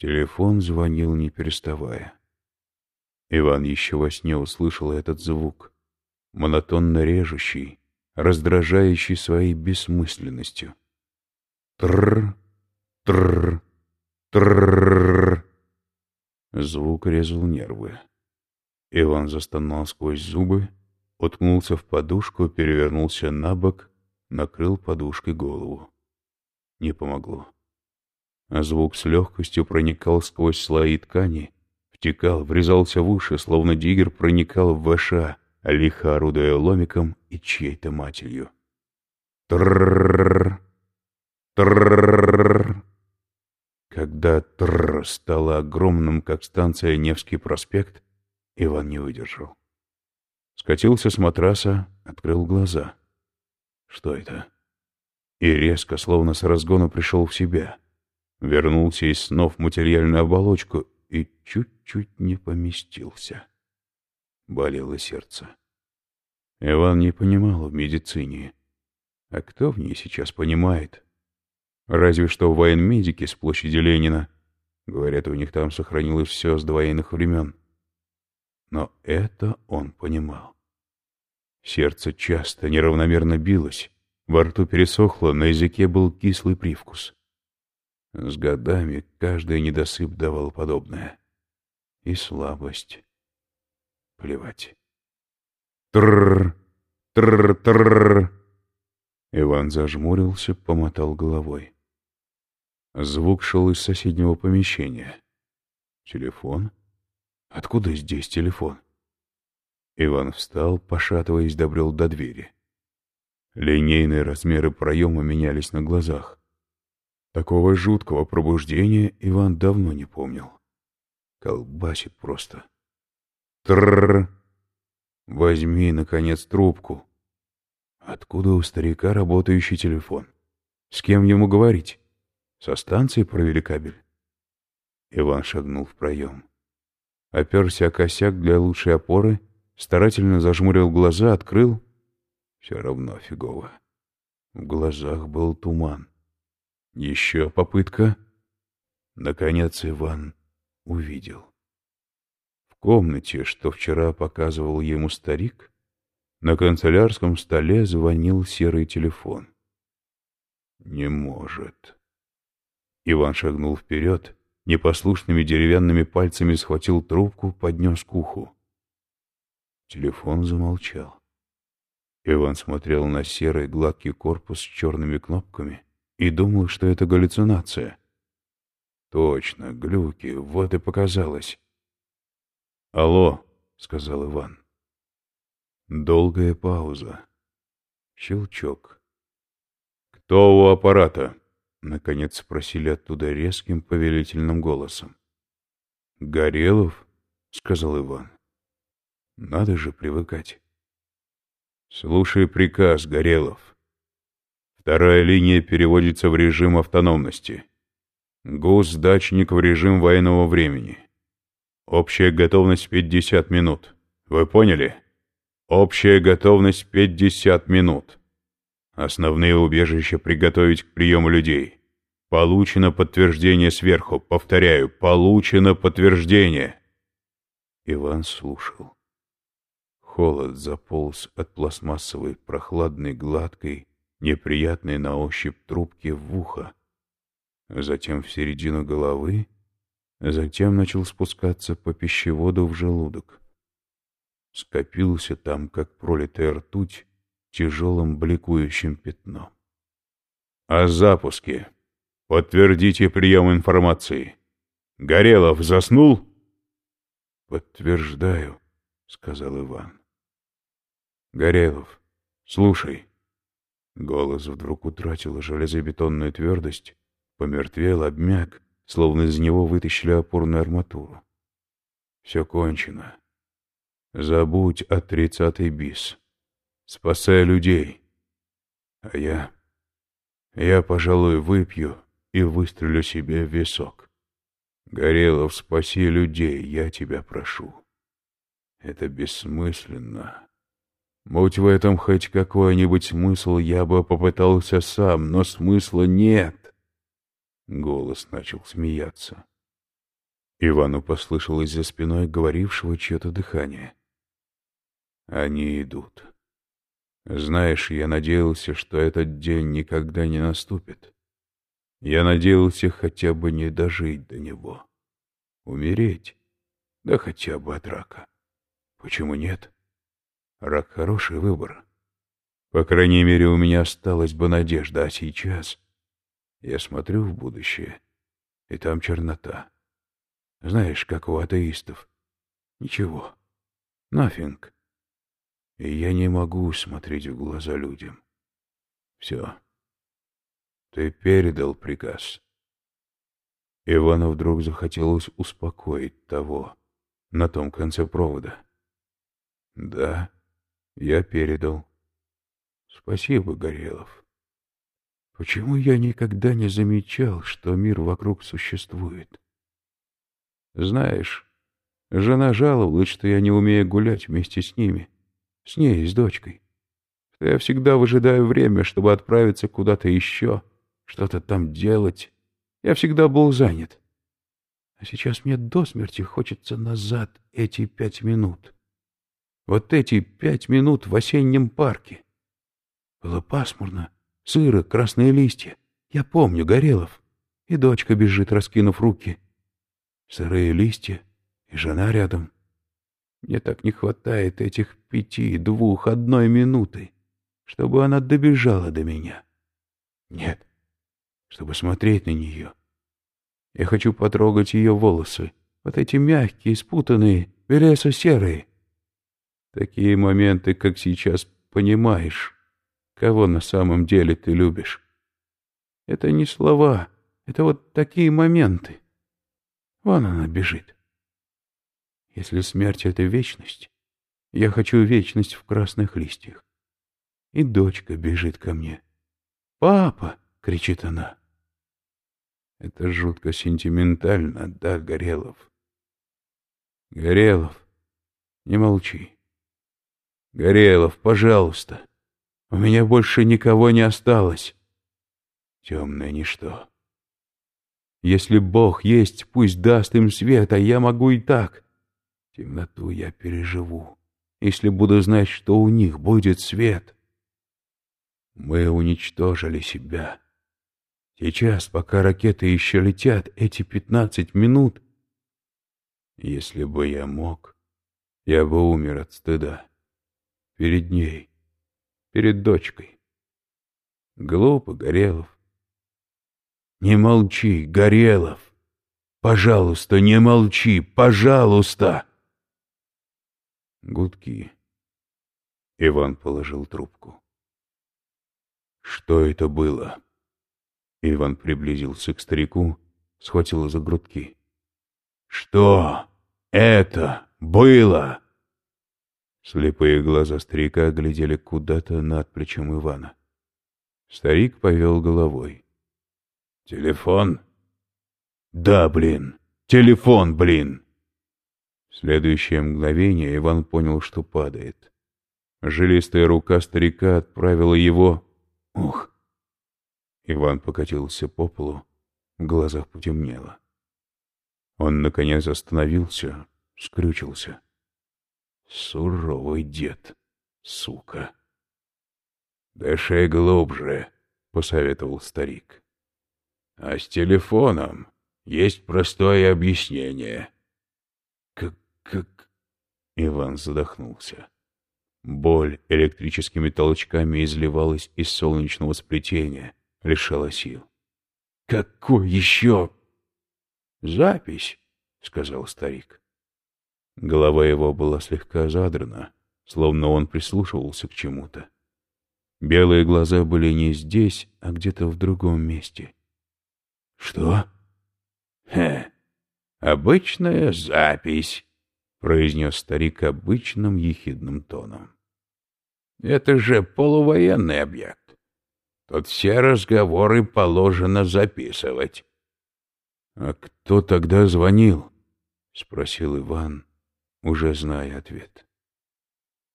Телефон звонил, не переставая. Иван еще во сне услышал этот звук, монотонно режущий, раздражающий своей бессмысленностью. Тррр, тррр, тррр. Звук резал нервы. Иван застонал сквозь зубы, уткнулся в подушку, перевернулся на бок, накрыл подушкой голову. Не помогло. А звук с легкостью проникал сквозь слои ткани, втекал, врезался в уши, словно диггер проникал в ВШ, лихо орудуя ломиком и чьей-то матерью. Трррррр. Когда проспект, Иван не выдержал. Скатился с матраса, открыл глаза. Что это? И резко, словно с разгона пришел в себя. Вернулся из снов в материальную оболочку и чуть-чуть не поместился. Болело сердце. Иван не понимал в медицине. А кто в ней сейчас понимает? Разве что военмедики с площади Ленина. Говорят, у них там сохранилось все с двоенных времен. Но это он понимал. Сердце часто, неравномерно билось, во рту пересохло, на языке был кислый привкус. С годами каждый недосып давал подобное. И слабость. Плевать. Трррр, трррр, трррр. Иван зажмурился, помотал головой. Звук шел из соседнего помещения. Телефон? Откуда здесь телефон? Иван встал, пошатываясь, добрел до двери. Линейные размеры проема менялись на глазах. Такого жуткого пробуждения Иван давно не помнил. Колбасит просто. Трррр! Возьми, наконец, трубку. Откуда у старика работающий телефон? С кем ему говорить? Со станции провели кабель? Иван шагнул в проем. Оперся о косяк для лучшей опоры, старательно зажмурил глаза, открыл. Все равно фигово. В глазах был туман. Еще попытка. Наконец Иван увидел. В комнате, что вчера показывал ему старик, на канцелярском столе звонил серый телефон. Не может. Иван шагнул вперед, непослушными деревянными пальцами схватил трубку, поднес к уху. Телефон замолчал. Иван смотрел на серый гладкий корпус с черными кнопками — и думал, что это галлюцинация. Точно, глюки, вот и показалось. «Алло», — сказал Иван. Долгая пауза. Щелчок. «Кто у аппарата?» — наконец спросили оттуда резким повелительным голосом. «Горелов?» — сказал Иван. «Надо же привыкать». «Слушай приказ, Горелов. Вторая линия переводится в режим автономности. ГУС «Дачник» в режим военного времени. Общая готовность 50 минут. Вы поняли? Общая готовность 50 минут. Основные убежища приготовить к приему людей. Получено подтверждение сверху. Повторяю, получено подтверждение. Иван слушал. Холод заполз от пластмассовой, прохладной, гладкой, неприятные на ощупь трубки в ухо, затем в середину головы, затем начал спускаться по пищеводу в желудок. Скопился там, как пролитая ртуть, тяжелым бликующим пятном. «О запуске. Подтвердите прием информации. Горелов заснул?» «Подтверждаю», — сказал Иван. «Горелов, слушай». Голос вдруг утратил железобетонную твердость, помертвел, обмяк, словно из него вытащили опорную арматуру. Все кончено. Забудь о тридцатый бис. Спасай людей. А я... Я, пожалуй, выпью и выстрелю себе в висок. Горелов, спаси людей, я тебя прошу. Это бессмысленно. Будь в этом хоть какой-нибудь смысл, я бы попытался сам, но смысла нет. Голос начал смеяться. Ивану послышалось за спиной говорившего чье-то дыхание. Они идут. Знаешь, я надеялся, что этот день никогда не наступит. Я надеялся хотя бы не дожить до него. Умереть, да хотя бы от рака. Почему нет? Рак — хороший выбор. По крайней мере, у меня осталась бы надежда, а сейчас я смотрю в будущее, и там чернота. Знаешь, как у атеистов. Ничего. Nothing. И я не могу смотреть в глаза людям. Все. Ты передал приказ. Ивану вдруг захотелось успокоить того на том конце провода. Да, я передал. Спасибо, Горелов. Почему я никогда не замечал, что мир вокруг существует? Знаешь, жена жаловалась, что я не умею гулять вместе с ними, с ней и с дочкой. Что я всегда выжидаю время, чтобы отправиться куда-то еще, что-то там делать. Я всегда был занят. А сейчас мне до смерти хочется назад эти пять минут. Вот эти пять минут в осеннем парке. Было пасмурно, сыро, красные листья. Я помню, Горелов. И дочка бежит, раскинув руки — сырые листья и жена рядом. Мне так не хватает этих пяти, двух, одной минуты, чтобы она добежала до меня. Нет, чтобы смотреть на нее. Я хочу потрогать ее волосы, вот эти мягкие, спутанные, белесо-серые. Такие моменты, как сейчас, понимаешь, кого на самом деле ты любишь. Это не слова, это вот такие моменты. Вон она бежит. Если смерть — это вечность, я хочу вечность в красных листьях. И дочка бежит ко мне. «Папа!» — кричит она. Это жутко сентиментально, да, Горелов? Горелов, не молчи. Горелов, пожалуйста. У меня больше никого не осталось. Темное ничто. Если Бог есть, пусть даст им свет, а я могу и так. Темноту я переживу, если буду знать, что у них будет свет. Мы уничтожили себя. Сейчас, пока ракеты еще летят, эти пятнадцать минут... Если бы я мог, я бы умер от стыда. Перед ней, перед дочкой. Глупо, Горелов. Не молчи, Горелов. Пожалуйста, не молчи, пожалуйста. Гудки. Иван положил трубку. Что это было? Иван приблизился к старику, схватил за грудки. Что это было? Слепые глаза старика глядели куда-то над плечом Ивана. Старик повел головой. «Телефон?» «Да, блин! Телефон, блин!» В следующее мгновение Иван понял, что падает. Жилистая рука старика отправила его... Ух! Иван покатился по полу, в глазах потемнело. Он, наконец, остановился, скрючился. Суровый дед, сука. «Дыши глубже», — посоветовал старик. А с телефоном есть простое объяснение. Как... как... Иван задохнулся. Боль электрическими толчками изливалась из солнечного сплетения, лишала сил. «Какой еще?» «Запись», — сказал старик. Голова его была слегка задрана, словно он прислушивался к чему-то. Белые глаза были не здесь, а где-то в другом месте. «Что?» «Хе, обычная запись», — произнес старик обычным ехидным тоном. «Это же полувоенный объект. Тут все разговоры положено записывать». «А кто тогда звонил?» — спросил Иван, уже зная ответ.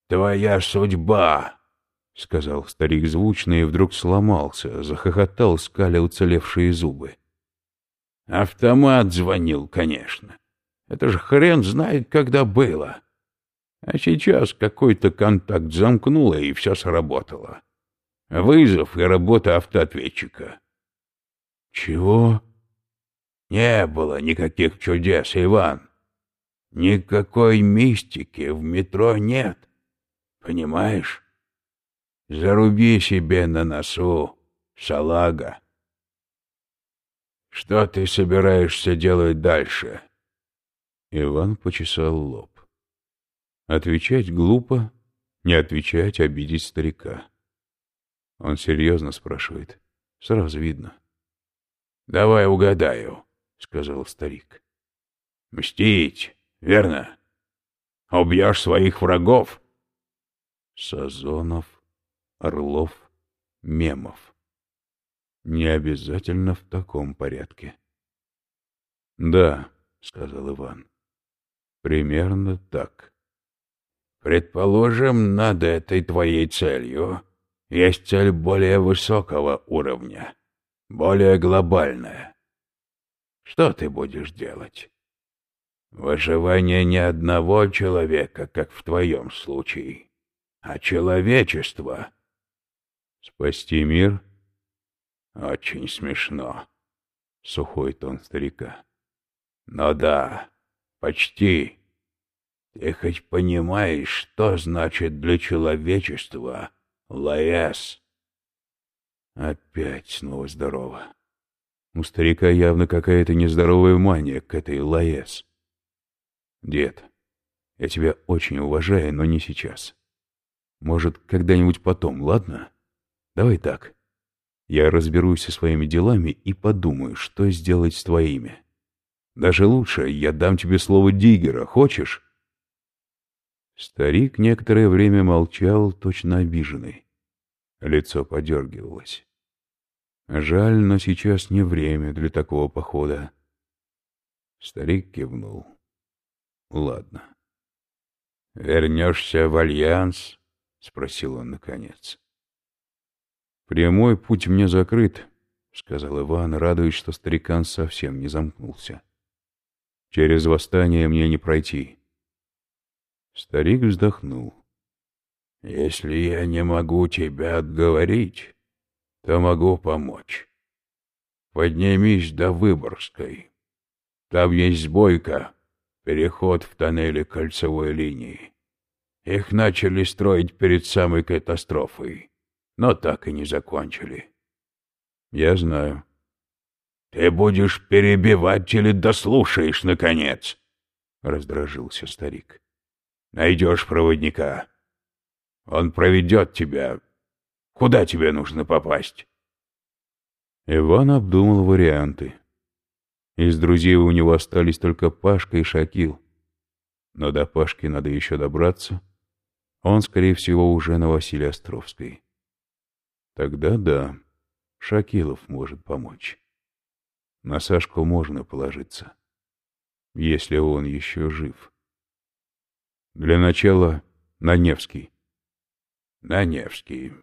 «Твоя судьба!» — сказал старик звучно и вдруг сломался, захохотал, скаля уцелевшие зубы. Автомат звонил, конечно. Это же хрен знает, когда было. А сейчас какой-то контакт замкнуло, и все сработало. Вызов и работа автоответчика. Чего? Не было никаких чудес, Иван. Никакой мистики в метро нет. Понимаешь? Заруби себе на носу, салага. Что ты собираешься делать дальше? Иван почесал лоб. Отвечать глупо, не отвечать обидеть старика. Он серьезно спрашивает. Сразу видно. — Давай угадаю, — сказал старик. — Мстить, верно? Убьешь своих врагов? Сазонов, Орлов, Мемов. Не обязательно в таком порядке. — Да, — сказал Иван. — Примерно так. — Предположим, над этой твоей целью есть цель более высокого уровня, более глобальная. Что ты будешь делать? Выживание не одного человека, как в твоем случае, а человечества. Спасти мир? Очень смешно. Сухой тон старика. Но да, почти. Ты хоть понимаешь, что значит для человечества Лаэс. Опять снова здорово. У старика явно какая-то нездоровая мания к этой Лаэс. Дед, я тебя очень уважаю, но не сейчас. Может, когда-нибудь потом, ладно? Давай так. Я разберусь со своими делами и подумаю, что сделать с твоими. Даже лучше, я дам тебе слово Диггера, хочешь? Старик некоторое время молчал, точно обиженный. Лицо подергивалось. Жаль, но сейчас не время для такого похода. Старик кивнул. Ладно. «Вернешься в Альянс?» — спросил он наконец. «Прямой путь мне закрыт», — сказал Иван, радуясь, что старикан совсем не замкнулся. «Через восстание мне не пройти. Старик вздохнул. «Если я не могу тебя отговорить, то могу помочь. Поднимись до Выборгской. Там есть сбойка, переход в тоннели кольцевой линии. Их начали строить перед самой катастрофой, но так и не закончили». «Я знаю». «Ты будешь перебивать или дослушаешь, наконец?» — раздражился старик. Найдешь проводника. Он проведет тебя. Куда тебе нужно попасть?» Иван обдумал варианты. Из друзей у него остались только Пашка и Шакил. Но до Пашки надо еще добраться. Он, скорее всего, уже на Василия Островской. Тогда да, Шакилов может помочь. На Сашку можно положиться, если он еще жив. Для начала на Невский. На Невский.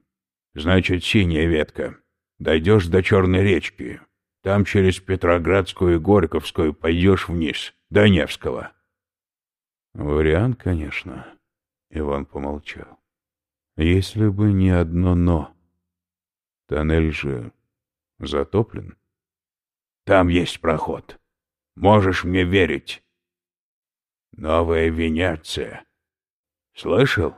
Значит, синяя ветка. Дойдешь до Черной речки. Там через Петроградскую и Горьковскую пойдешь вниз, до Невского. Вариант, конечно. Иван помолчал. Если бы не одно «но». Тоннель же затоплен. Там есть проход. Можешь мне верить. Новая Венеция. Слышал?